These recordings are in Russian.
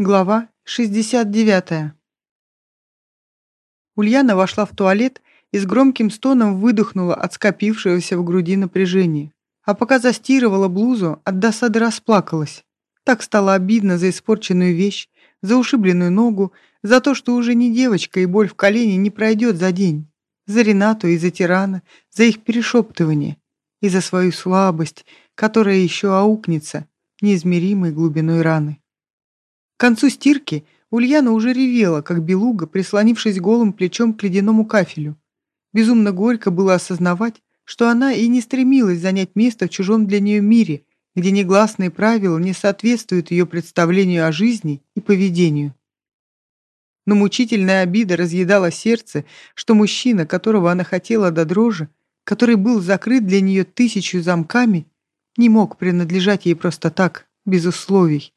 Глава 69. Ульяна вошла в туалет и с громким стоном выдохнула от скопившегося в груди напряжения. А пока застирывала блузу, от досады расплакалась. Так стало обидно за испорченную вещь, за ушибленную ногу, за то, что уже не девочка и боль в колене не пройдет за день. За Ренату и за Тирана, за их перешептывание. И за свою слабость, которая еще аукнется неизмеримой глубиной раны. К концу стирки Ульяна уже ревела, как белуга, прислонившись голым плечом к ледяному кафелю. Безумно горько было осознавать, что она и не стремилась занять место в чужом для нее мире, где негласные правила не соответствуют ее представлению о жизни и поведению. Но мучительная обида разъедала сердце, что мужчина, которого она хотела до дрожи, который был закрыт для нее тысячу замками, не мог принадлежать ей просто так, без условий.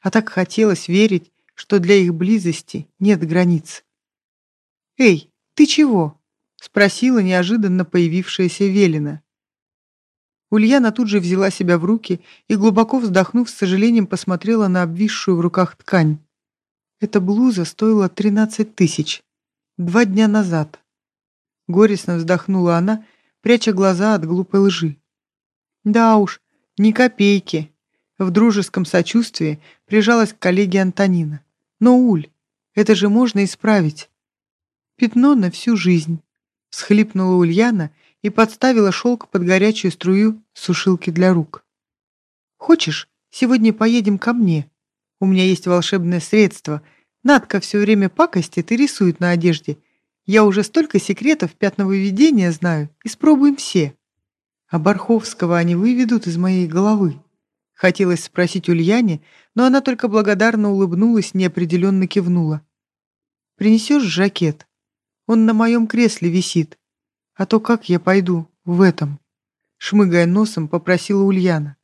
А так хотелось верить, что для их близости нет границ. «Эй, ты чего?» — спросила неожиданно появившаяся Велина. Ульяна тут же взяла себя в руки и, глубоко вздохнув, с сожалением посмотрела на обвисшую в руках ткань. Эта блуза стоила тринадцать тысяч. Два дня назад. Горестно вздохнула она, пряча глаза от глупой лжи. Да уж, ни копейки. В дружеском сочувствии прижалась к коллеге Антонина. «Но, Уль, это же можно исправить». «Пятно на всю жизнь», — схлипнула Ульяна и подставила шелк под горячую струю сушилки для рук. «Хочешь, сегодня поедем ко мне? У меня есть волшебное средство. Надка все время пакостит и рисует на одежде. Я уже столько секретов пятновыведения знаю. Испробуем все. А Барховского они выведут из моей головы». Хотелось спросить Ульяне, но она только благодарно улыбнулась, неопределенно кивнула. «Принесешь жакет? Он на моем кресле висит. А то как я пойду в этом?» Шмыгая носом, попросила Ульяна.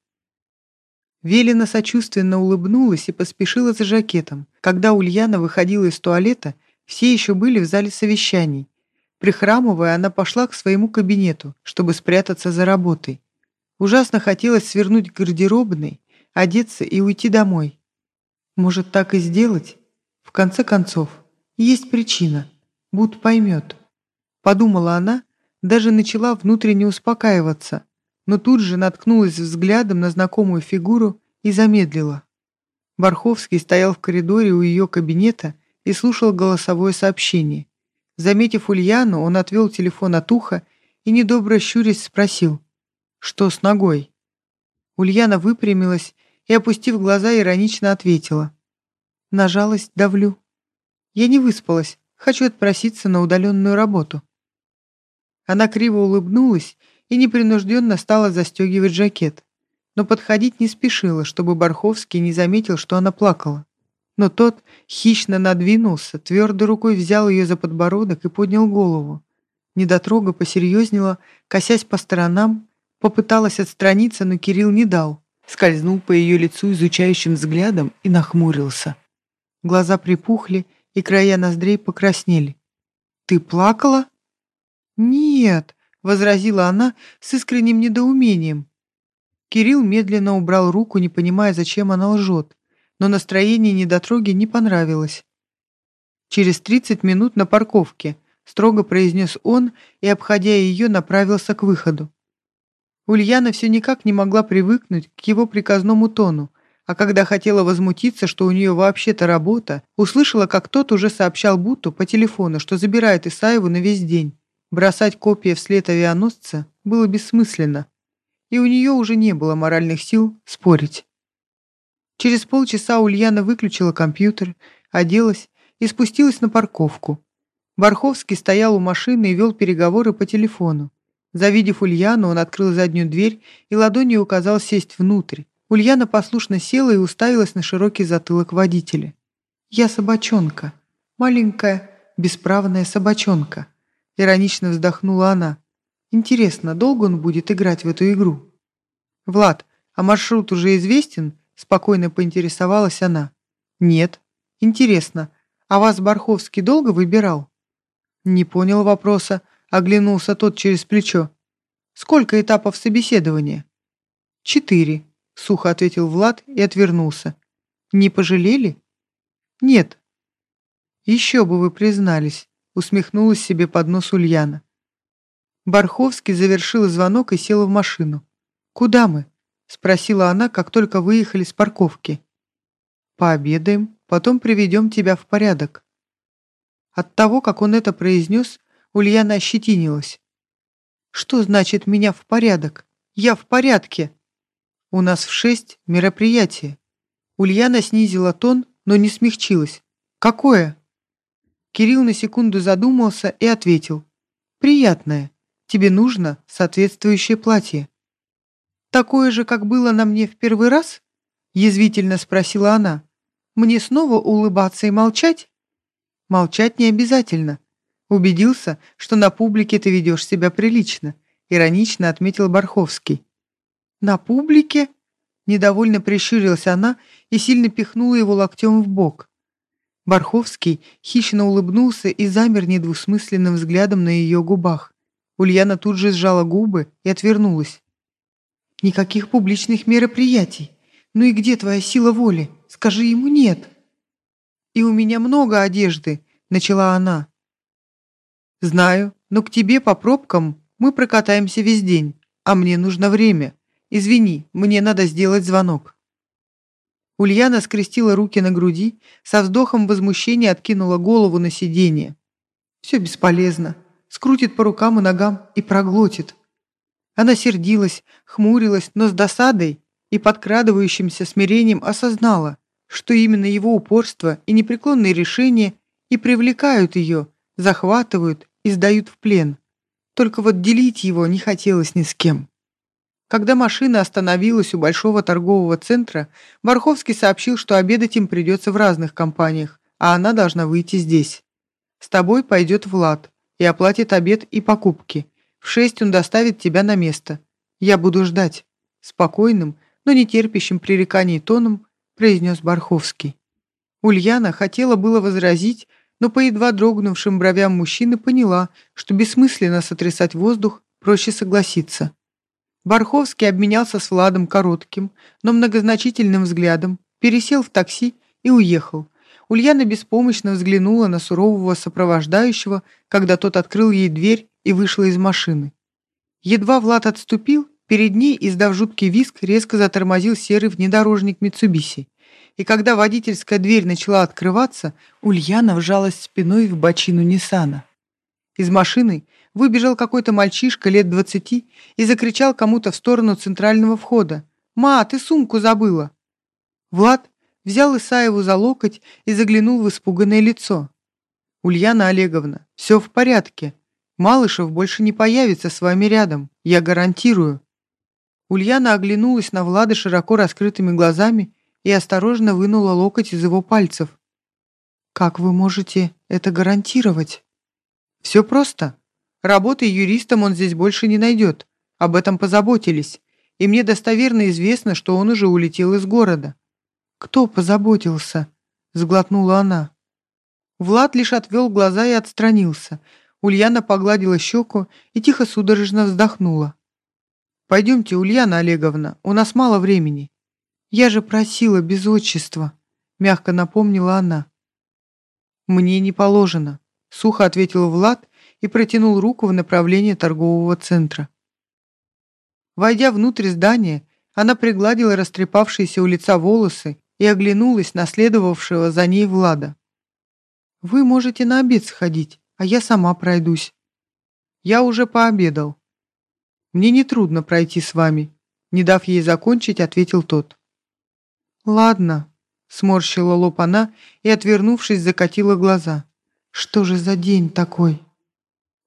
Велина сочувственно улыбнулась и поспешила за жакетом. Когда Ульяна выходила из туалета, все еще были в зале совещаний. Прихрамывая, она пошла к своему кабинету, чтобы спрятаться за работой. Ужасно хотелось свернуть к гардеробной, одеться и уйти домой. Может, так и сделать? В конце концов, есть причина. Буд поймет. Подумала она, даже начала внутренне успокаиваться, но тут же наткнулась взглядом на знакомую фигуру и замедлила. Барховский стоял в коридоре у ее кабинета и слушал голосовое сообщение. Заметив Ульяну, он отвел телефон от уха и, недобро щурясь, спросил. «Что с ногой?» Ульяна выпрямилась и, опустив глаза, иронично ответила. «На жалость давлю. Я не выспалась, хочу отпроситься на удаленную работу». Она криво улыбнулась и непринужденно стала застегивать жакет, но подходить не спешила, чтобы Барховский не заметил, что она плакала. Но тот хищно надвинулся, твердой рукой взял ее за подбородок и поднял голову. Недотрога посерьезнела, косясь по сторонам, Попыталась отстраниться, но Кирилл не дал. Скользнул по ее лицу изучающим взглядом и нахмурился. Глаза припухли, и края ноздрей покраснели. «Ты плакала?» «Нет», — возразила она с искренним недоумением. Кирилл медленно убрал руку, не понимая, зачем она лжет, но настроение недотроги не понравилось. Через тридцать минут на парковке, строго произнес он и, обходя ее, направился к выходу. Ульяна все никак не могла привыкнуть к его приказному тону, а когда хотела возмутиться, что у нее вообще-то работа, услышала, как тот уже сообщал Буту по телефону, что забирает Исаеву на весь день. Бросать копии вслед авианосца было бессмысленно, и у нее уже не было моральных сил спорить. Через полчаса Ульяна выключила компьютер, оделась и спустилась на парковку. Барховский стоял у машины и вел переговоры по телефону. Завидев Ульяну, он открыл заднюю дверь и ладонью указал сесть внутрь. Ульяна послушно села и уставилась на широкий затылок водителя. «Я собачонка. Маленькая, бесправная собачонка», — иронично вздохнула она. «Интересно, долго он будет играть в эту игру?» «Влад, а маршрут уже известен?» — спокойно поинтересовалась она. «Нет. Интересно, а вас Барховский долго выбирал?» «Не понял вопроса», Оглянулся тот через плечо. «Сколько этапов собеседования?» «Четыре», — сухо ответил Влад и отвернулся. Не пожалели? Нет. Еще бы вы признались, усмехнулась себе под нос Ульяна. Барховский завершил звонок и сел в машину. «Куда мы?» — спросила она, как только выехали с парковки. «Пообедаем, потом приведем тебя в порядок». От того, как он это произнес, Ульяна ощетинилась. «Что значит меня в порядок? Я в порядке!» «У нас в шесть мероприятие». Ульяна снизила тон, но не смягчилась. «Какое?» Кирилл на секунду задумался и ответил. «Приятное. Тебе нужно соответствующее платье». «Такое же, как было на мне в первый раз?» Язвительно спросила она. «Мне снова улыбаться и молчать?» «Молчать не обязательно. Убедился, что на публике ты ведешь себя прилично», иронично отметил Барховский. «На публике?» Недовольно прищурилась она и сильно пихнула его локтем в бок. Барховский хищно улыбнулся и замер недвусмысленным взглядом на ее губах. Ульяна тут же сжала губы и отвернулась. «Никаких публичных мероприятий. Ну и где твоя сила воли? Скажи ему нет». «И у меня много одежды», — начала она. «Знаю, но к тебе по пробкам мы прокатаемся весь день, а мне нужно время. Извини, мне надо сделать звонок». Ульяна скрестила руки на груди, со вздохом возмущения откинула голову на сиденье. «Все бесполезно. Скрутит по рукам и ногам и проглотит». Она сердилась, хмурилась, но с досадой и подкрадывающимся смирением осознала, что именно его упорство и непреклонные решения и привлекают ее, захватывают и сдают в плен. Только вот делить его не хотелось ни с кем. Когда машина остановилась у большого торгового центра, Барховский сообщил, что обедать им придется в разных компаниях, а она должна выйти здесь. «С тобой пойдет Влад и оплатит обед и покупки. В шесть он доставит тебя на место. Я буду ждать». Спокойным, но не терпящим пререканий тоном произнес Барховский. Ульяна хотела было возразить, но по едва дрогнувшим бровям мужчины поняла, что бессмысленно сотрясать воздух, проще согласиться. Барховский обменялся с Владом коротким, но многозначительным взглядом, пересел в такси и уехал. Ульяна беспомощно взглянула на сурового сопровождающего, когда тот открыл ей дверь и вышла из машины. Едва Влад отступил, перед ней, издав жуткий виск, резко затормозил серый внедорожник Митсубиси. И когда водительская дверь начала открываться, Ульяна вжалась спиной в бочину Ниссана. Из машины выбежал какой-то мальчишка лет двадцати и закричал кому-то в сторону центрального входа. «Ма, ты сумку забыла!» Влад взял Исаеву за локоть и заглянул в испуганное лицо. «Ульяна Олеговна, все в порядке. Малышев больше не появится с вами рядом, я гарантирую». Ульяна оглянулась на Влада широко раскрытыми глазами и осторожно вынула локоть из его пальцев. «Как вы можете это гарантировать?» Все просто. Работы юристом он здесь больше не найдет. Об этом позаботились. И мне достоверно известно, что он уже улетел из города. Кто позаботился? Сглотнула она. Влад лишь отвел глаза и отстранился. Ульяна погладила щеку и тихо судорожно вздохнула. «Пойдемте, Ульяна Олеговна, у нас мало времени». «Я же просила без отчества», — мягко напомнила она. «Мне не положено. Сухо ответил Влад и протянул руку в направлении торгового центра. Войдя внутрь здания, она пригладила растрепавшиеся у лица волосы и оглянулась на следовавшего за ней Влада. «Вы можете на обед сходить, а я сама пройдусь. Я уже пообедал. Мне нетрудно пройти с вами», не дав ей закончить, ответил тот. «Ладно», — сморщила лоб она и, отвернувшись, закатила глаза. Что же за день такой?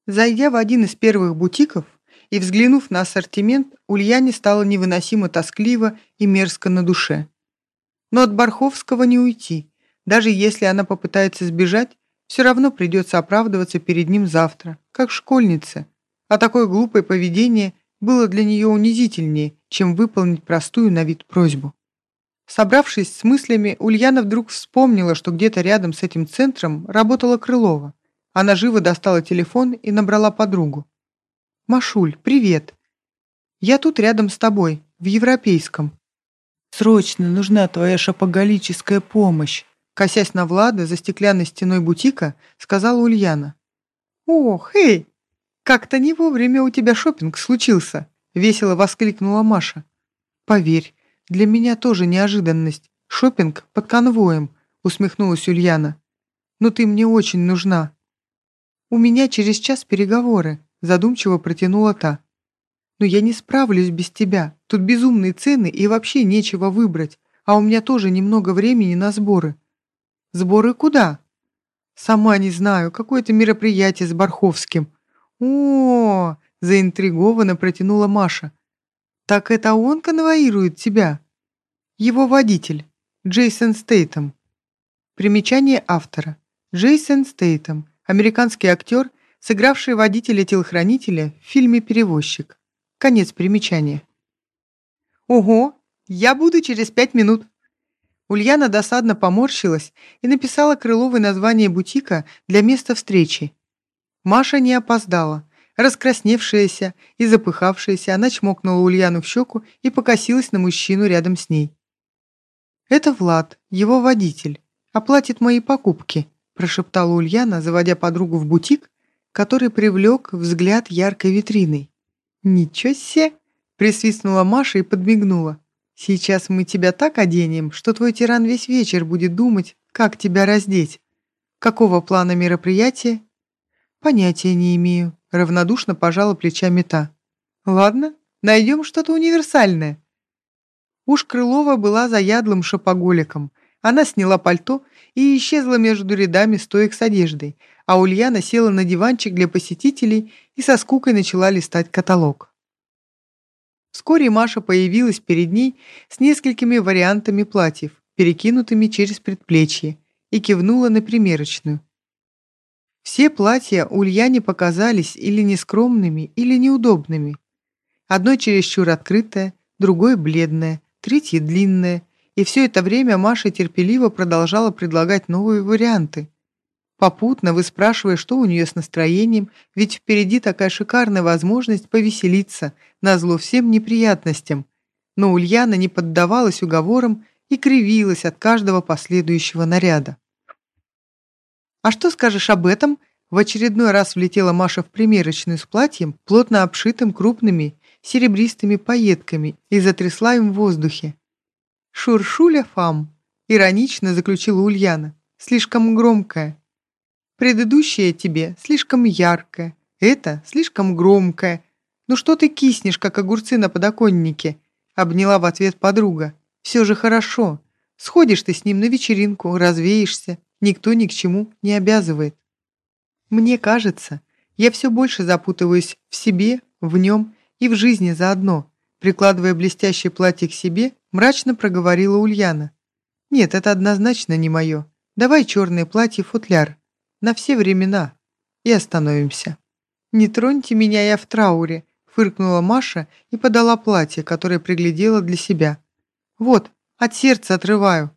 Зайдя в один из первых бутиков и взглянув на ассортимент, Ульяне стало невыносимо тоскливо и мерзко на душе. Но от Барховского не уйти. Даже если она попытается сбежать, все равно придется оправдываться перед ним завтра, как школьнице. А такое глупое поведение было для нее унизительнее, чем выполнить простую на вид просьбу. Собравшись с мыслями, Ульяна вдруг вспомнила, что где-то рядом с этим центром работала Крылова. Она живо достала телефон и набрала подругу. «Машуль, привет. Я тут рядом с тобой, в Европейском. Срочно нужна твоя шапоголическая помощь!» Косясь на Влада за стеклянной стеной бутика, сказала Ульяна. «Ох, эй! Как-то не вовремя у тебя шопинг случился!» Весело воскликнула Маша. «Поверь, для меня тоже неожиданность. Шопинг под конвоем», усмехнулась Ульяна. «Но ты мне очень нужна». «У меня через час переговоры», задумчиво протянула та. «Но я не справлюсь без тебя. Тут безумные цены и вообще нечего выбрать. А у меня тоже немного времени на сборы». «Сборы куда?» «Сама не знаю. Какое-то мероприятие с Барховским». «О, -о, -о заинтригованно протянула Маша. «Так это он конвоирует тебя?» «Его водитель, Джейсон Стейтом». Примечание автора. Джейсон Стейтом, американский актер, сыгравший водителя-телохранителя в фильме «Перевозчик». Конец примечания. «Ого, я буду через пять минут». Ульяна досадно поморщилась и написала Крыловой название бутика для места встречи. Маша не опоздала. Раскрасневшаяся и запыхавшаяся, она чмокнула Ульяну в щеку и покосилась на мужчину рядом с ней. «Это Влад, его водитель. Оплатит мои покупки», прошептала Ульяна, заводя подругу в бутик, который привлек взгляд яркой витриной. «Ничего себе!» – присвистнула Маша и подмигнула. «Сейчас мы тебя так оденем, что твой тиран весь вечер будет думать, как тебя раздеть. Какого плана мероприятия?» «Понятия не имею», — равнодушно пожала плечами та. «Ладно, найдем что-то универсальное». Уж Крылова была заядлым шопоголиком. Она сняла пальто и исчезла между рядами стоек с одеждой, а Ульяна села на диванчик для посетителей и со скукой начала листать каталог. Вскоре Маша появилась перед ней с несколькими вариантами платьев, перекинутыми через предплечье, и кивнула на примерочную. Все платья Ульяне показались или нескромными, или неудобными. Одно чересчур открытое, другое бледное, третье длинное, и все это время Маша терпеливо продолжала предлагать новые варианты. Попутно выспрашивая, что у нее с настроением, ведь впереди такая шикарная возможность повеселиться, назло всем неприятностям. Но Ульяна не поддавалась уговорам и кривилась от каждого последующего наряда. «А что скажешь об этом?» В очередной раз влетела Маша в примерочную с платьем, плотно обшитым крупными серебристыми пайетками, и затрясла им в воздухе. «Шуршуля фам», — иронично заключила Ульяна, — «слишком громкая. Предыдущая тебе слишком яркая, это слишком громкая. Ну что ты киснешь, как огурцы на подоконнике?» — обняла в ответ подруга. «Все же хорошо. Сходишь ты с ним на вечеринку, развеешься, никто ни к чему не обязывает. Мне кажется, я все больше запутываюсь в себе, в нем и в жизни заодно, прикладывая блестящее платье к себе, мрачно проговорила Ульяна. Нет, это однозначно не мое. Давай черное платье-футляр. На все времена. И остановимся. Не троньте меня, я в трауре, фыркнула Маша и подала платье, которое приглядела для себя. Вот, от сердца отрываю.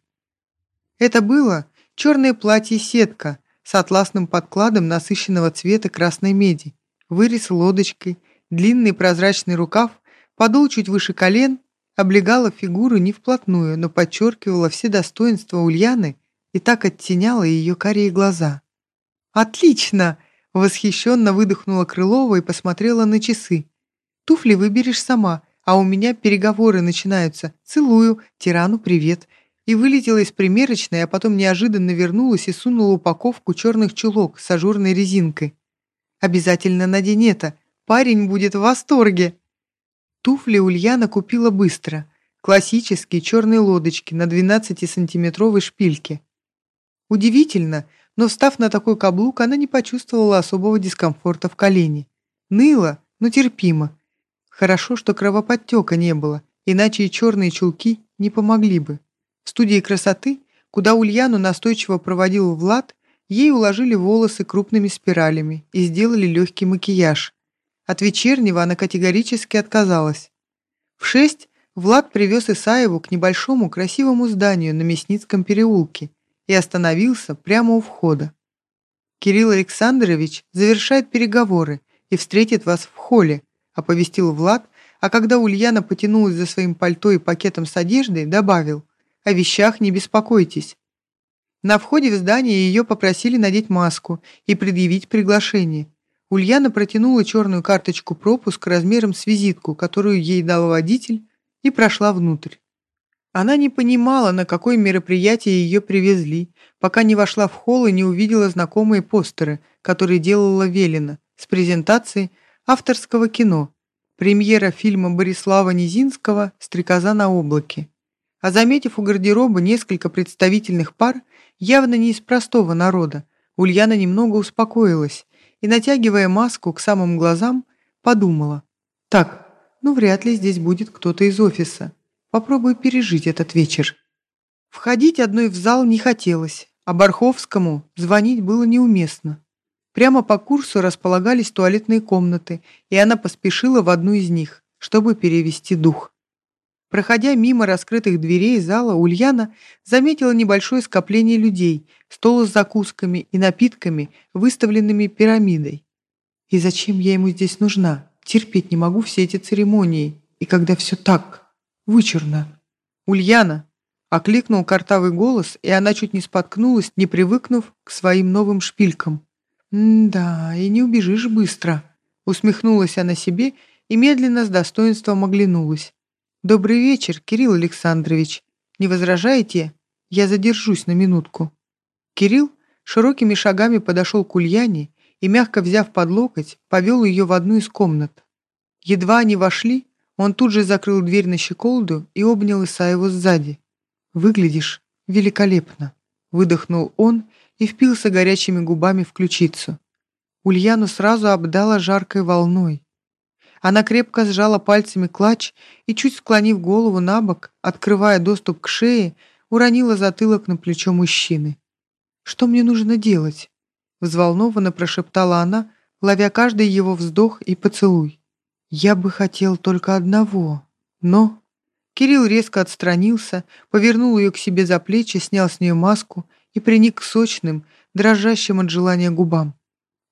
Это было черное платье-сетка с атласным подкладом насыщенного цвета красной меди, вырез лодочкой, длинный прозрачный рукав, подол чуть выше колен, облегала фигуру не вплотную, но подчеркивала все достоинства Ульяны и так оттеняла ее карие глаза. «Отлично!» — восхищенно выдохнула Крылова и посмотрела на часы. «Туфли выберешь сама, а у меня переговоры начинаются. Целую, тирану привет и вылетела из примерочной, а потом неожиданно вернулась и сунула упаковку черных чулок с ажурной резинкой. «Обязательно надень это, парень будет в восторге!» Туфли Ульяна купила быстро. Классические черные лодочки на 12-сантиметровой шпильке. Удивительно, но встав на такой каблук, она не почувствовала особого дискомфорта в колене. Ныло, но терпимо. Хорошо, что кровоподтека не было, иначе и черные чулки не помогли бы. Студии красоты, куда Ульяну настойчиво проводил Влад, ей уложили волосы крупными спиралями и сделали легкий макияж. От вечернего она категорически отказалась. В шесть Влад привез Исаеву к небольшому красивому зданию на Мясницком переулке и остановился прямо у входа. «Кирилл Александрович завершает переговоры и встретит вас в холле», оповестил Влад, а когда Ульяна потянулась за своим пальто и пакетом с одеждой, добавил «О вещах не беспокойтесь». На входе в здание ее попросили надеть маску и предъявить приглашение. Ульяна протянула черную карточку пропуск размером с визитку, которую ей дал водитель, и прошла внутрь. Она не понимала, на какое мероприятие ее привезли, пока не вошла в холл и не увидела знакомые постеры, которые делала Велина, с презентацией авторского кино, премьера фильма Борислава Низинского «Стрекоза на облаке». А заметив у гардероба несколько представительных пар, явно не из простого народа, Ульяна немного успокоилась и, натягивая маску к самым глазам, подумала. «Так, ну вряд ли здесь будет кто-то из офиса. Попробую пережить этот вечер». Входить одной в зал не хотелось, а Барховскому звонить было неуместно. Прямо по курсу располагались туалетные комнаты, и она поспешила в одну из них, чтобы перевести дух. Проходя мимо раскрытых дверей зала, Ульяна заметила небольшое скопление людей, стол с закусками и напитками, выставленными пирамидой. И зачем я ему здесь нужна? Терпеть не могу все эти церемонии. И когда все так вычурно. «Ульяна!» — окликнул картавый голос, и она чуть не споткнулась, не привыкнув к своим новым шпилькам. «Да, и не убежишь быстро», — усмехнулась она себе и медленно с достоинством оглянулась. «Добрый вечер, Кирилл Александрович. Не возражаете? Я задержусь на минутку». Кирилл широкими шагами подошел к Ульяне и, мягко взяв под локоть, повел ее в одну из комнат. Едва они вошли, он тут же закрыл дверь на щеколду и обнял Исаева сзади. «Выглядишь великолепно», — выдохнул он и впился горячими губами в ключицу. Ульяну сразу обдала жаркой волной. Она крепко сжала пальцами клатч и, чуть склонив голову на бок, открывая доступ к шее, уронила затылок на плечо мужчины. «Что мне нужно делать?» Взволнованно прошептала она, ловя каждый его вздох и поцелуй. «Я бы хотел только одного, но...» Кирилл резко отстранился, повернул ее к себе за плечи, снял с нее маску и приник к сочным, дрожащим от желания губам.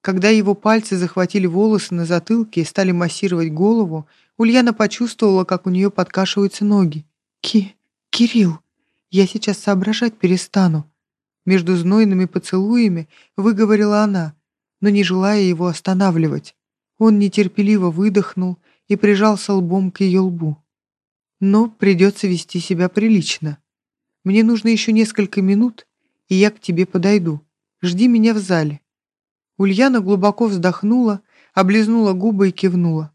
Когда его пальцы захватили волосы на затылке и стали массировать голову, Ульяна почувствовала, как у нее подкашиваются ноги. «Ки... Кирилл, я сейчас соображать перестану». Между знойными поцелуями выговорила она, но не желая его останавливать. Он нетерпеливо выдохнул и прижался лбом к ее лбу. «Но придется вести себя прилично. Мне нужно еще несколько минут, и я к тебе подойду. Жди меня в зале». Ульяна глубоко вздохнула, облизнула губы и кивнула.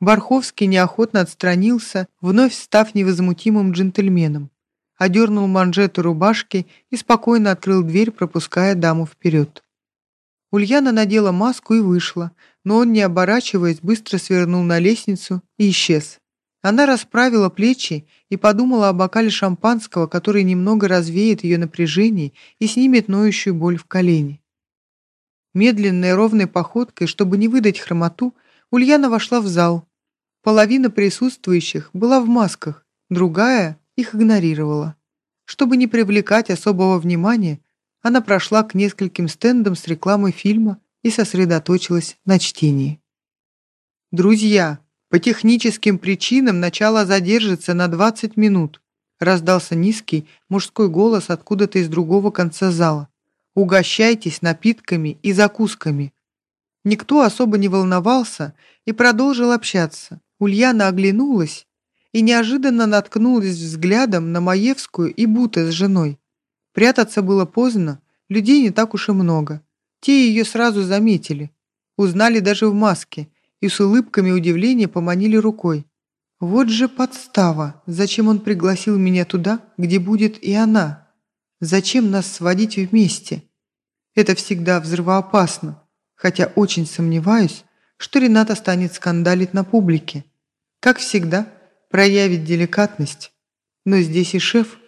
Барховский неохотно отстранился, вновь став невозмутимым джентльменом. Одернул манжету рубашки и спокойно открыл дверь, пропуская даму вперед. Ульяна надела маску и вышла, но он, не оборачиваясь, быстро свернул на лестницу и исчез. Она расправила плечи и подумала о бокале шампанского, который немного развеет ее напряжение и снимет ноющую боль в колене. Медленной ровной походкой, чтобы не выдать хромоту, Ульяна вошла в зал. Половина присутствующих была в масках, другая их игнорировала. Чтобы не привлекать особого внимания, она прошла к нескольким стендам с рекламой фильма и сосредоточилась на чтении. «Друзья, по техническим причинам начало задержится на 20 минут», раздался низкий мужской голос откуда-то из другого конца зала. Угощайтесь напитками и закусками». Никто особо не волновался и продолжил общаться. Ульяна оглянулась и неожиданно наткнулась взглядом на Маевскую и Бута с женой. Прятаться было поздно, людей не так уж и много. Те ее сразу заметили, узнали даже в маске и с улыбками удивления поманили рукой. Вот же подстава, зачем он пригласил меня туда, где будет и она? Зачем нас сводить вместе? Это всегда взрывоопасно, хотя очень сомневаюсь, что Рената станет скандалить на публике. Как всегда, проявить деликатность. Но здесь и шеф.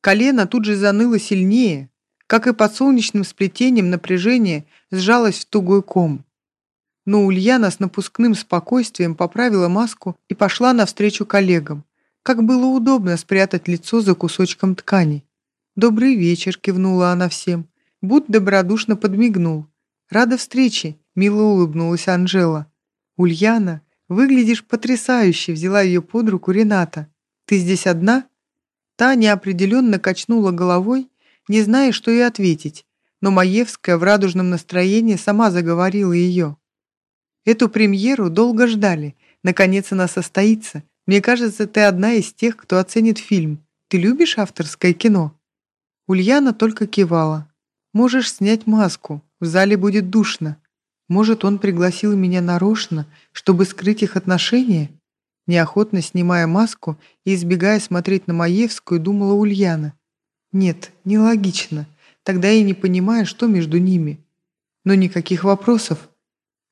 Колено тут же заныло сильнее, как и под солнечным сплетением напряжение сжалось в тугой ком. Но Ульяна с напускным спокойствием поправила маску и пошла навстречу коллегам. Как было удобно спрятать лицо за кусочком ткани. «Добрый вечер», — кивнула она всем. Буд добродушно подмигнул. «Рада встрече», — мило улыбнулась Анжела. Ульяна, Выглядишь потрясающе», — взяла ее под руку Рената. «Ты здесь одна?» Та неопределенно качнула головой, не зная, что ей ответить, но Маевская в радужном настроении сама заговорила ее. «Эту премьеру долго ждали. Наконец она состоится. Мне кажется, ты одна из тех, кто оценит фильм. Ты любишь авторское кино?» Ульяна только кивала. «Можешь снять маску. В зале будет душно. Может, он пригласил меня нарочно, чтобы скрыть их отношения?» Неохотно снимая маску и избегая смотреть на Маевскую, думала Ульяна. «Нет, нелогично. Тогда я не понимаю, что между ними. Но никаких вопросов.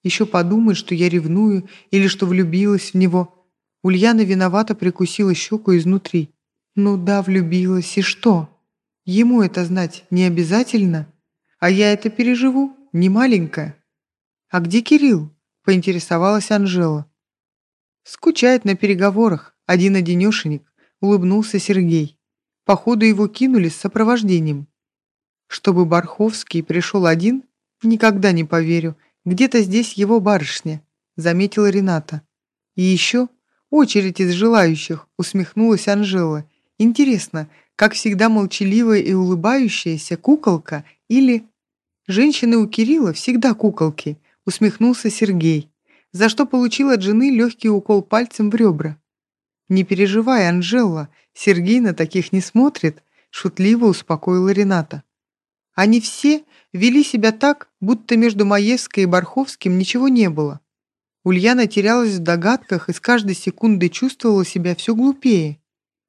Еще подумает, что я ревную или что влюбилась в него. Ульяна виновато прикусила щеку изнутри. Ну да, влюбилась, и что? Ему это знать не обязательно. А я это переживу, не маленькая. А где Кирилл? Поинтересовалась Анжела. Скучает на переговорах, один-одинешенек, улыбнулся Сергей. Походу его кинули с сопровождением. Чтобы Барховский пришел один, никогда не поверю, где-то здесь его барышня», — заметила Рената. «И еще очередь из желающих», — усмехнулась Анжела. «Интересно, как всегда молчаливая и улыбающаяся куколка или...» «Женщины у Кирилла всегда куколки», — усмехнулся Сергей, за что получил от жены легкий укол пальцем в ребра. «Не переживай, Анжела, Сергей на таких не смотрит», — шутливо успокоила Рената. Они все вели себя так, будто между Маевской и Барховским ничего не было. Ульяна терялась в догадках и с каждой секундой чувствовала себя все глупее.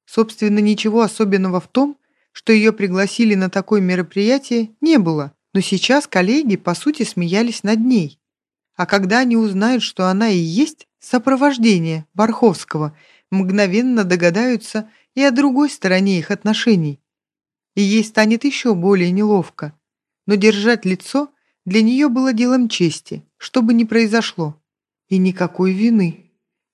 Собственно, ничего особенного в том, что ее пригласили на такое мероприятие, не было, но сейчас коллеги, по сути, смеялись над ней. А когда они узнают, что она и есть сопровождение Барховского, мгновенно догадаются и о другой стороне их отношений и ей станет еще более неловко. Но держать лицо для нее было делом чести, что бы ни произошло. И никакой вины.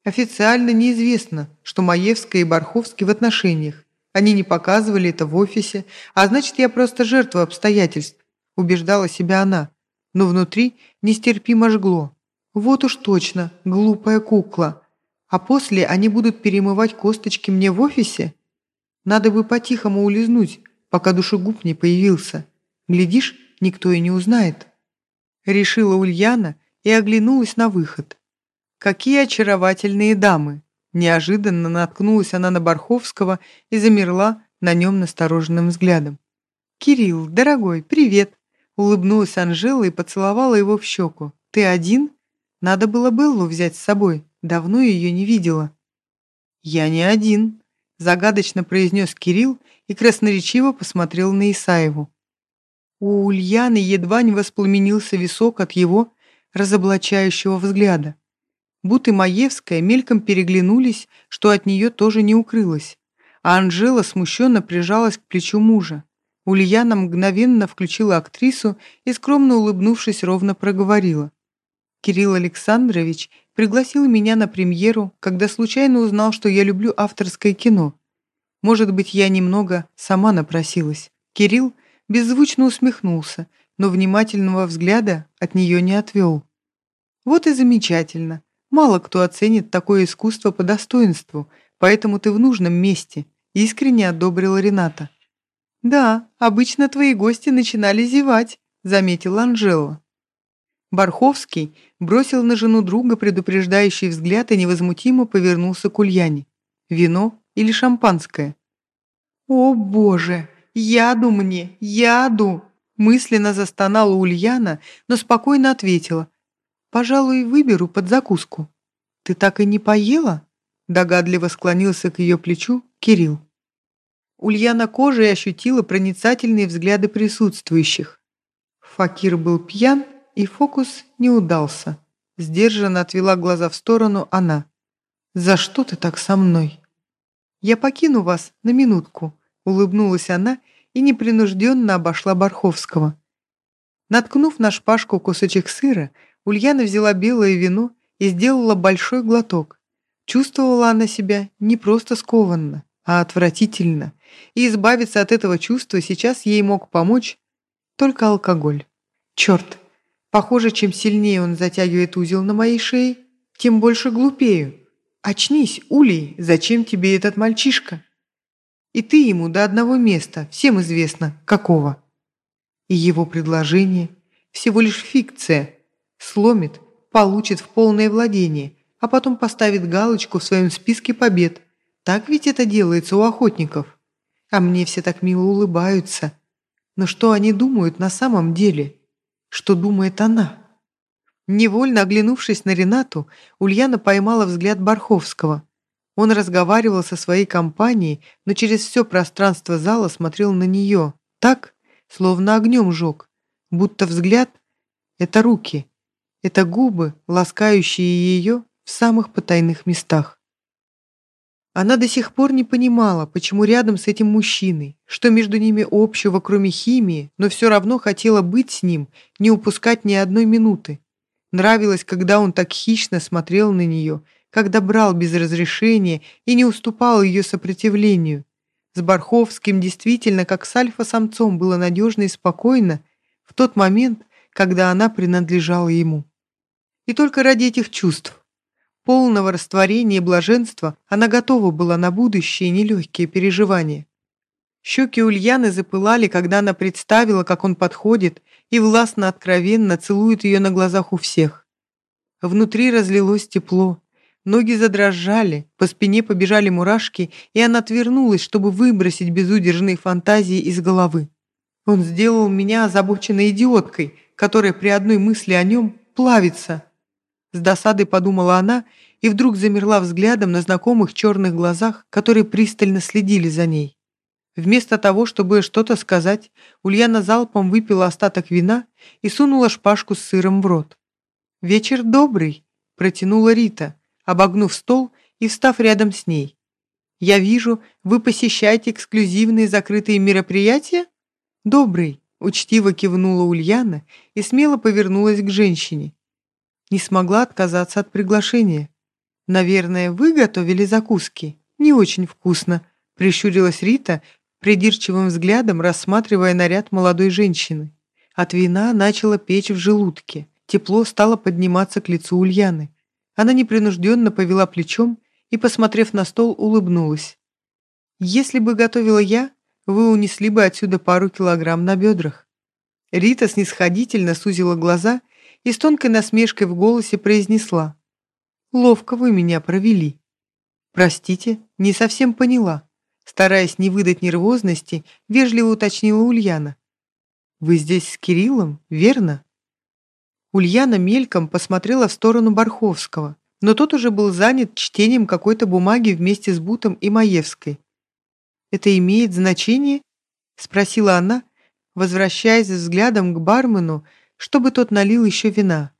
Официально неизвестно, что Маевская и Барховский в отношениях. Они не показывали это в офисе, а значит, я просто жертва обстоятельств, убеждала себя она. Но внутри нестерпимо жгло. Вот уж точно, глупая кукла. А после они будут перемывать косточки мне в офисе? Надо бы по-тихому улизнуть, пока душегуб не появился. Глядишь, никто и не узнает. Решила Ульяна и оглянулась на выход. Какие очаровательные дамы! Неожиданно наткнулась она на Барховского и замерла на нем настороженным взглядом. «Кирилл, дорогой, привет!» Улыбнулась Анжела и поцеловала его в щеку. «Ты один? Надо было Беллу взять с собой. Давно ее не видела». «Я не один», — загадочно произнес Кирилл и красноречиво посмотрел на Исаеву. У Ульяны едва не воспламенился висок от его разоблачающего взгляда. Бут и Маевская мельком переглянулись, что от нее тоже не укрылось, а Анжела смущенно прижалась к плечу мужа. Ульяна мгновенно включила актрису и, скромно улыбнувшись, ровно проговорила. «Кирилл Александрович пригласил меня на премьеру, когда случайно узнал, что я люблю авторское кино. Может быть, я немного сама напросилась. Кирилл беззвучно усмехнулся, но внимательного взгляда от нее не отвел. Вот и замечательно. Мало кто оценит такое искусство по достоинству, поэтому ты в нужном месте, искренне одобрила Рената. Да, обычно твои гости начинали зевать, заметила Анжела. Барховский бросил на жену друга предупреждающий взгляд и невозмутимо повернулся к Ульяне. Вино или шампанское. «О, Боже! Яду мне! Яду!» Мысленно застонала Ульяна, но спокойно ответила. «Пожалуй, выберу под закуску». «Ты так и не поела?» Догадливо склонился к ее плечу Кирилл. Ульяна кожей ощутила проницательные взгляды присутствующих. Факир был пьян, и фокус не удался. Сдержанно отвела глаза в сторону она. «За что ты так со мной?» «Я покину вас на минутку», — улыбнулась она и непринужденно обошла Барховского. Наткнув на шпажку кусочек сыра, Ульяна взяла белое вино и сделала большой глоток. Чувствовала она себя не просто скованно, а отвратительно, и избавиться от этого чувства сейчас ей мог помочь только алкоголь. Черт, похоже, чем сильнее он затягивает узел на моей шее, тем больше глупею. Очнись, Улей, зачем тебе этот мальчишка? И ты ему до одного места, всем известно, какого. И его предложение всего лишь фикция. Сломит, получит в полное владение, а потом поставит галочку в своем списке побед. Так ведь это делается у охотников. А мне все так мило улыбаются. Но что они думают на самом деле? Что думает она? Невольно оглянувшись на Ренату, Ульяна поймала взгляд Барховского. Он разговаривал со своей компанией, но через все пространство зала смотрел на нее, так, словно огнем жег, будто взгляд — это руки, это губы, ласкающие ее в самых потайных местах. Она до сих пор не понимала, почему рядом с этим мужчиной, что между ними общего, кроме химии, но все равно хотела быть с ним, не упускать ни одной минуты. Нравилось, когда он так хищно смотрел на нее, когда брал без разрешения и не уступал ее сопротивлению. С Барховским действительно, как с альфа-самцом, было надежно и спокойно в тот момент, когда она принадлежала ему. И только ради этих чувств, полного растворения и блаженства, она готова была на будущее нелегкие переживания. Щеки Ульяны запылали, когда она представила, как он подходит и властно-откровенно целует ее на глазах у всех. Внутри разлилось тепло, ноги задрожали, по спине побежали мурашки, и она отвернулась, чтобы выбросить безудержные фантазии из головы. Он сделал меня озабоченной идиоткой, которая при одной мысли о нем плавится. С досадой подумала она и вдруг замерла взглядом на знакомых черных глазах, которые пристально следили за ней. Вместо того, чтобы что-то сказать, Ульяна залпом выпила остаток вина и сунула шпажку с сыром в рот. «Вечер добрый», — протянула Рита, обогнув стол и встав рядом с ней. «Я вижу, вы посещаете эксклюзивные закрытые мероприятия?» «Добрый», — учтиво кивнула Ульяна и смело повернулась к женщине. Не смогла отказаться от приглашения. «Наверное, вы готовили закуски? Не очень вкусно», — прищурилась Рита, придирчивым взглядом рассматривая наряд молодой женщины. От вина начало печь в желудке. Тепло стало подниматься к лицу Ульяны. Она непринужденно повела плечом и, посмотрев на стол, улыбнулась. «Если бы готовила я, вы унесли бы отсюда пару килограмм на бедрах». Рита снисходительно сузила глаза и с тонкой насмешкой в голосе произнесла. «Ловко вы меня провели». «Простите, не совсем поняла». Стараясь не выдать нервозности, вежливо уточнила Ульяна. «Вы здесь с Кириллом, верно?» Ульяна мельком посмотрела в сторону Барховского, но тот уже был занят чтением какой-то бумаги вместе с Бутом и Маевской. «Это имеет значение?» — спросила она, возвращаясь взглядом к бармену, чтобы тот налил еще вина.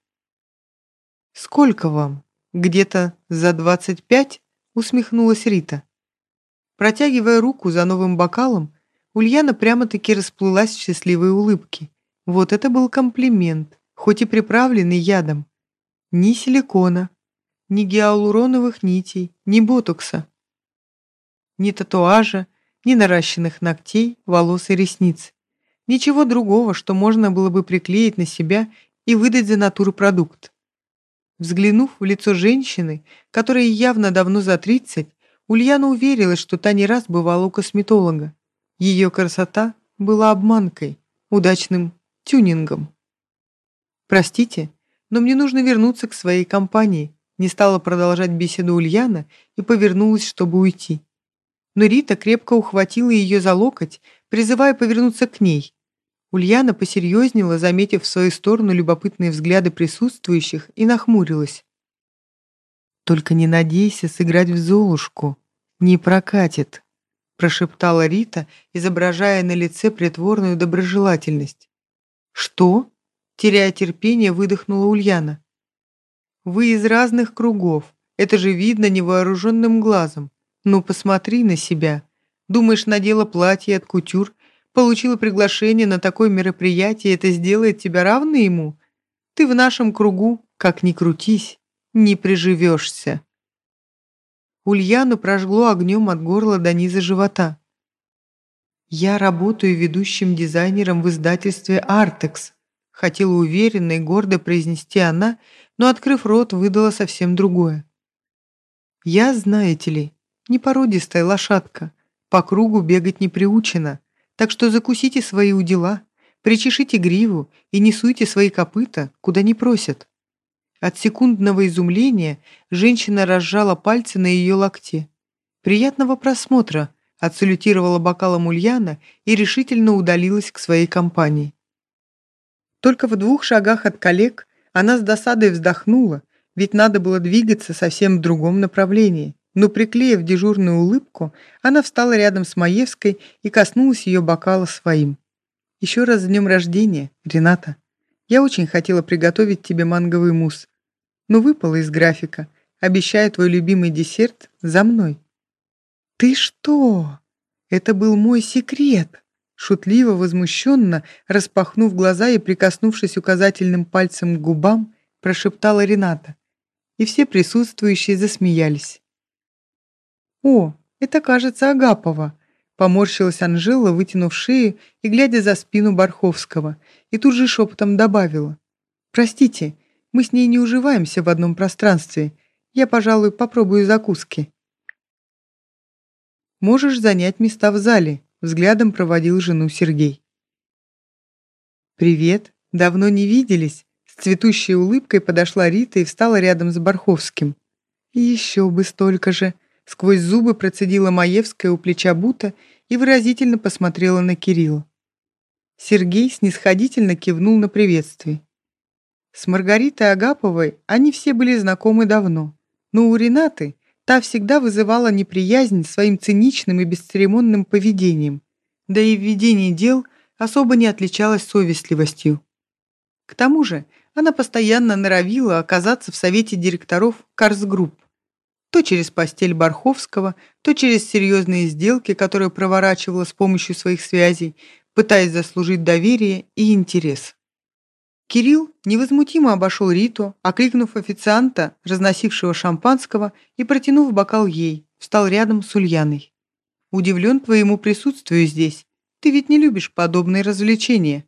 «Сколько вам? Где-то за двадцать пять?» — усмехнулась Рита. Протягивая руку за новым бокалом, Ульяна прямо-таки расплылась в счастливой улыбке. Вот это был комплимент, хоть и приправленный ядом. Ни силикона, ни гиалуроновых нитей, ни ботокса, ни татуажа, ни наращенных ногтей, волос и ресниц. Ничего другого, что можно было бы приклеить на себя и выдать за натурпродукт. Взглянув в лицо женщины, которой явно давно за тридцать, Ульяна уверилась, что та не раз бывала у косметолога. Ее красота была обманкой, удачным тюнингом. «Простите, но мне нужно вернуться к своей компании», не стала продолжать беседу Ульяна и повернулась, чтобы уйти. Но Рита крепко ухватила ее за локоть, призывая повернуться к ней. Ульяна посерьезнела, заметив в свою сторону любопытные взгляды присутствующих, и нахмурилась. «Только не надейся сыграть в Золушку. Не прокатит», — прошептала Рита, изображая на лице притворную доброжелательность. «Что?» — теряя терпение, выдохнула Ульяна. «Вы из разных кругов. Это же видно невооруженным глазом. Ну, посмотри на себя. Думаешь, надела платье от кутюр, получила приглашение на такое мероприятие, это сделает тебя равной ему? Ты в нашем кругу, как ни крутись, не приживешься. Ульяну прожгло огнем от горла до низа живота. «Я работаю ведущим дизайнером в издательстве «Артекс», хотела уверенно и гордо произнести она, но, открыв рот, выдала совсем другое. «Я, знаете ли, не породистая лошадка, по кругу бегать не приучена, так что закусите свои удила, причешите гриву и не суйте свои копыта, куда не просят». От секундного изумления женщина разжала пальцы на ее локте. «Приятного просмотра!» — отсалютировала бокалом Ульяна и решительно удалилась к своей компании. Только в двух шагах от коллег она с досадой вздохнула, ведь надо было двигаться совсем в другом направлении. Но приклеив дежурную улыбку, она встала рядом с Маевской и коснулась ее бокала своим. «Еще раз с днем рождения, Рената. Я очень хотела приготовить тебе манговый мусс, но выпала из графика. Обещаю твой любимый десерт за мной». «Ты что? Это был мой секрет!» Шутливо, возмущенно, распахнув глаза и прикоснувшись указательным пальцем к губам, прошептала Рената. И все присутствующие засмеялись. «О, это, кажется, Агапова», — поморщилась Анжела, вытянув шею и глядя за спину Барховского, и тут же шепотом добавила. «Простите, мы с ней не уживаемся в одном пространстве. Я, пожалуй, попробую закуски». «Можешь занять места в зале», Взглядом проводил жену Сергей. «Привет, давно не виделись?» С цветущей улыбкой подошла Рита и встала рядом с Барховским. «Еще бы столько же!» Сквозь зубы процедила Маевская у плеча Бута и выразительно посмотрела на Кирилла. Сергей снисходительно кивнул на приветствие. С Маргаритой Агаповой они все были знакомы давно, но у Ренаты Та всегда вызывала неприязнь своим циничным и бесцеремонным поведением, да и в дел особо не отличалась совестливостью. К тому же она постоянно норовила оказаться в совете директоров Карсгрупп, то через постель Барховского, то через серьезные сделки, которые проворачивала с помощью своих связей, пытаясь заслужить доверие и интерес. Кирилл невозмутимо обошел Риту, окликнув официанта, разносившего шампанского, и, протянув бокал ей, встал рядом с Ульяной. «Удивлен твоему присутствию здесь. Ты ведь не любишь подобные развлечения».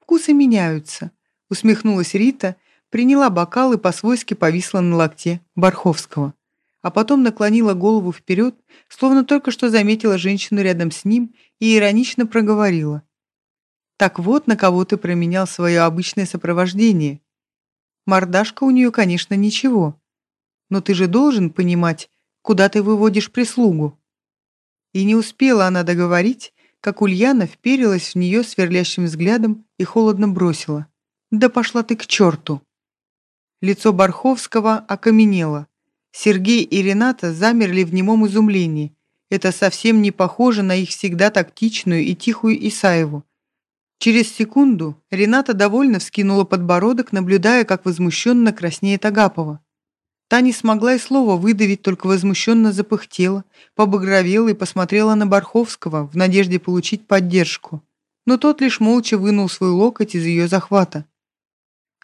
«Вкусы меняются», — усмехнулась Рита, приняла бокал и по-свойски повисла на локте Барховского, а потом наклонила голову вперед, словно только что заметила женщину рядом с ним и иронично проговорила. Так вот, на кого ты променял свое обычное сопровождение. Мордашка у нее, конечно, ничего. Но ты же должен понимать, куда ты выводишь прислугу. И не успела она договорить, как Ульяна вперилась в нее сверлящим взглядом и холодно бросила. «Да пошла ты к черту!» Лицо Барховского окаменело. Сергей и Рената замерли в немом изумлении. Это совсем не похоже на их всегда тактичную и тихую Исаеву, Через секунду Рената довольно вскинула подбородок, наблюдая, как возмущенно краснеет Агапова. Та не смогла и слова выдавить, только возмущенно запыхтела, побагровела и посмотрела на Барховского в надежде получить поддержку. Но тот лишь молча вынул свой локоть из ее захвата.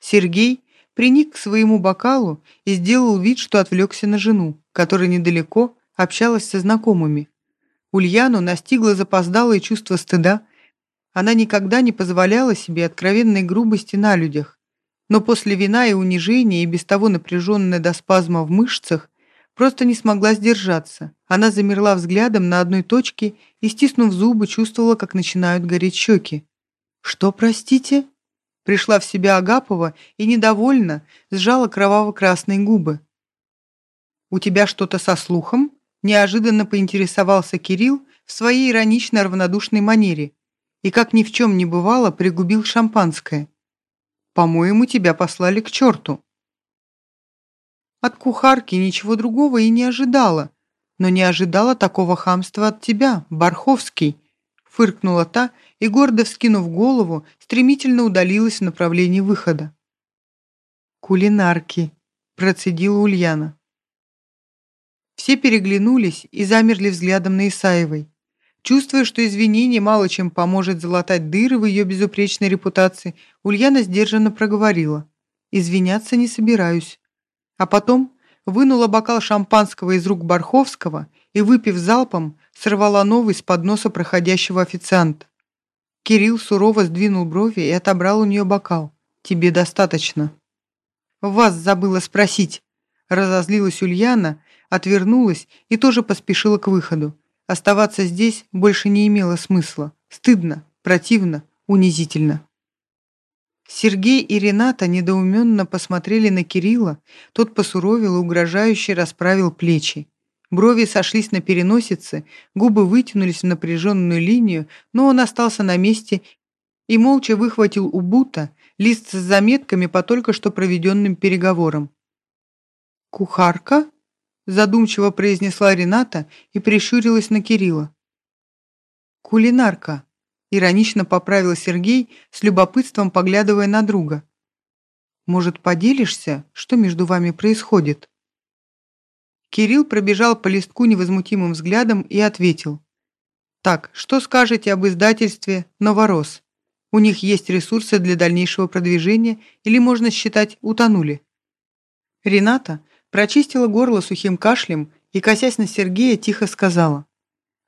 Сергей приник к своему бокалу и сделал вид, что отвлекся на жену, которая недалеко общалась со знакомыми. Ульяну настигло запоздалое чувство стыда, она никогда не позволяла себе откровенной грубости на людях, но после вина и унижения и без того напряженная до спазма в мышцах просто не смогла сдержаться. Она замерла взглядом на одной точке и, стиснув зубы, чувствовала, как начинают гореть щеки. «Что, простите?» Пришла в себя Агапова и, недовольно, сжала кроваво-красные губы. «У тебя что-то со слухом?» Неожиданно поинтересовался Кирилл в своей иронично-равнодушной манере, и, как ни в чем не бывало, пригубил шампанское. «По-моему, тебя послали к черту». От кухарки ничего другого и не ожидала, но не ожидала такого хамства от тебя, Барховский, фыркнула та и, гордо вскинув голову, стремительно удалилась в направлении выхода. «Кулинарки», — процедила Ульяна. Все переглянулись и замерли взглядом на Исаевой. Чувствуя, что извинение мало чем поможет залатать дыры в ее безупречной репутации, Ульяна сдержанно проговорила. «Извиняться не собираюсь». А потом вынула бокал шампанского из рук Барховского и, выпив залпом, сорвала новый с подноса проходящего официанта. Кирилл сурово сдвинул брови и отобрал у нее бокал. «Тебе достаточно». Вас забыла спросить!» Разозлилась Ульяна, отвернулась и тоже поспешила к выходу. Оставаться здесь больше не имело смысла. Стыдно, противно, унизительно. Сергей и Рената недоуменно посмотрели на Кирилла, тот посуровил и угрожающе расправил плечи. Брови сошлись на переносице, губы вытянулись в напряженную линию, но он остался на месте и молча выхватил у Бута лист с заметками по только что проведенным переговорам. «Кухарка?» – задумчиво произнесла Рената и прищурилась на Кирилла. «Кулинарка», – иронично поправил Сергей, с любопытством поглядывая на друга. «Может, поделишься, что между вами происходит?» Кирилл пробежал по листку невозмутимым взглядом и ответил. «Так, что скажете об издательстве «Новорос»? У них есть ресурсы для дальнейшего продвижения или, можно считать, утонули?» Рената прочистила горло сухим кашлем и, косясь на Сергея, тихо сказала.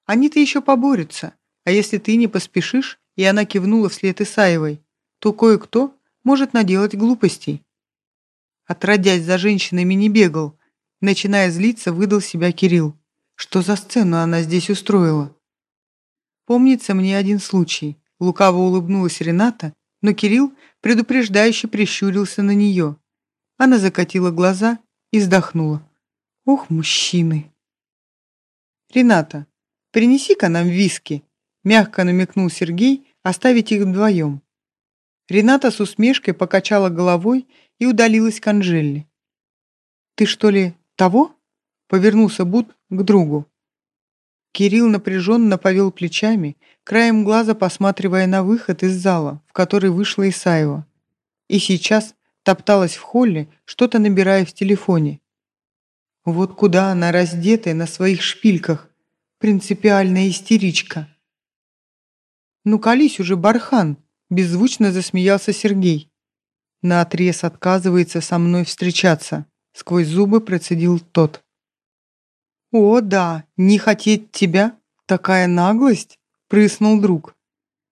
«Они-то еще поборются, а если ты не поспешишь, и она кивнула вслед Исаевой, то кое-кто может наделать глупостей». Отродясь за женщинами не бегал, Начиная злиться, выдал себя Кирилл. Что за сцену она здесь устроила? Помнится мне один случай. Лукаво улыбнулась Рената, но Кирилл предупреждающе прищурился на нее. Она закатила глаза и вздохнула. Ох, мужчины! Рената, принеси-ка нам виски, мягко намекнул Сергей оставить их вдвоем. Рената с усмешкой покачала головой и удалилась к Анжелле. «Ты что ли «Того?» — повернулся Бут к другу. Кирилл напряженно повел плечами, краем глаза посматривая на выход из зала, в который вышла Исаева. И сейчас топталась в холле, что-то набирая в телефоне. Вот куда она раздетая на своих шпильках, принципиальная истеричка. «Ну, колись уже, бархан!» — беззвучно засмеялся Сергей. Наотрез отказывается со мной встречаться. Сквозь зубы процедил тот. «О, да, не хотеть тебя? Такая наглость!» — прыснул друг.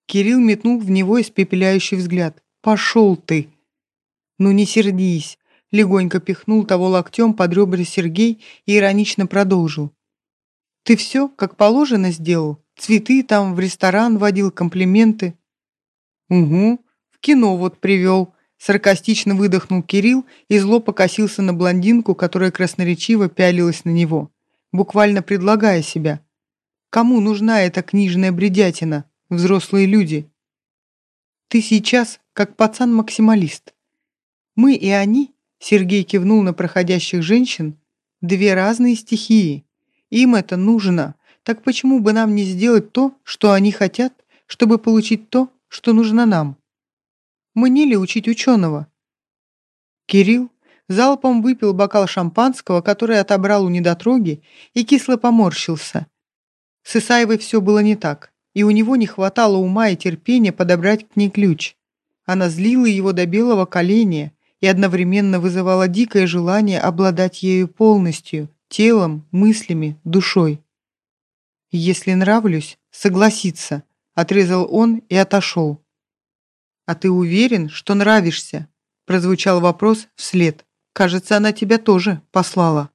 Кирилл метнул в него испепеляющий взгляд. «Пошел ты!» «Ну не сердись!» — легонько пихнул того локтем под ребра Сергей и иронично продолжил. «Ты все, как положено, сделал? Цветы там, в ресторан водил, комплименты?» «Угу, в кино вот привел», Саркастично выдохнул Кирилл и зло покосился на блондинку, которая красноречиво пялилась на него, буквально предлагая себя. «Кому нужна эта книжная бредятина, взрослые люди?» «Ты сейчас как пацан-максималист. Мы и они, — Сергей кивнул на проходящих женщин, — две разные стихии. Им это нужно, так почему бы нам не сделать то, что они хотят, чтобы получить то, что нужно нам?» Мне ли учить ученого?» Кирилл залпом выпил бокал шампанского, который отобрал у недотроги, и кисло поморщился. С Исаевой все было не так, и у него не хватало ума и терпения подобрать к ней ключ. Она злила его до белого коленя и одновременно вызывала дикое желание обладать ею полностью, телом, мыслями, душой. «Если нравлюсь, согласиться», — отрезал он и отошел. «А ты уверен, что нравишься?» Прозвучал вопрос вслед. «Кажется, она тебя тоже послала».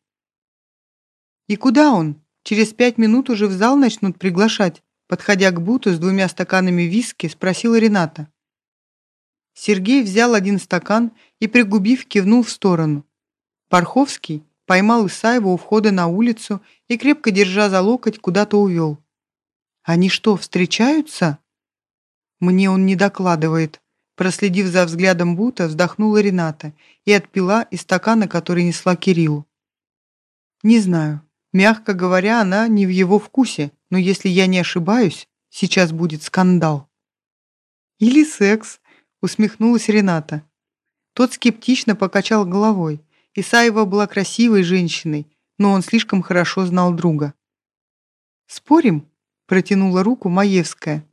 «И куда он? Через пять минут уже в зал начнут приглашать», подходя к Буту с двумя стаканами виски, спросила Рената. Сергей взял один стакан и, пригубив, кивнул в сторону. Парховский поймал Исаева у входа на улицу и, крепко держа за локоть, куда-то увел. «Они что, встречаются?» «Мне он не докладывает», Проследив за взглядом Бута, вздохнула Рената и отпила из стакана, который несла Кириллу. «Не знаю. Мягко говоря, она не в его вкусе, но если я не ошибаюсь, сейчас будет скандал». «Или секс», — усмехнулась Рената. Тот скептично покачал головой. Исаева была красивой женщиной, но он слишком хорошо знал друга. «Спорим?» — протянула руку Маевская.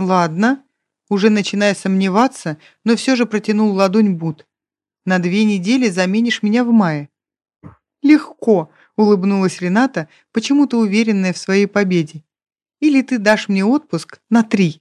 «Ладно», уже начиная сомневаться, но все же протянул ладонь Бут. «На две недели заменишь меня в мае». «Легко», — улыбнулась Рената, почему-то уверенная в своей победе. «Или ты дашь мне отпуск на три».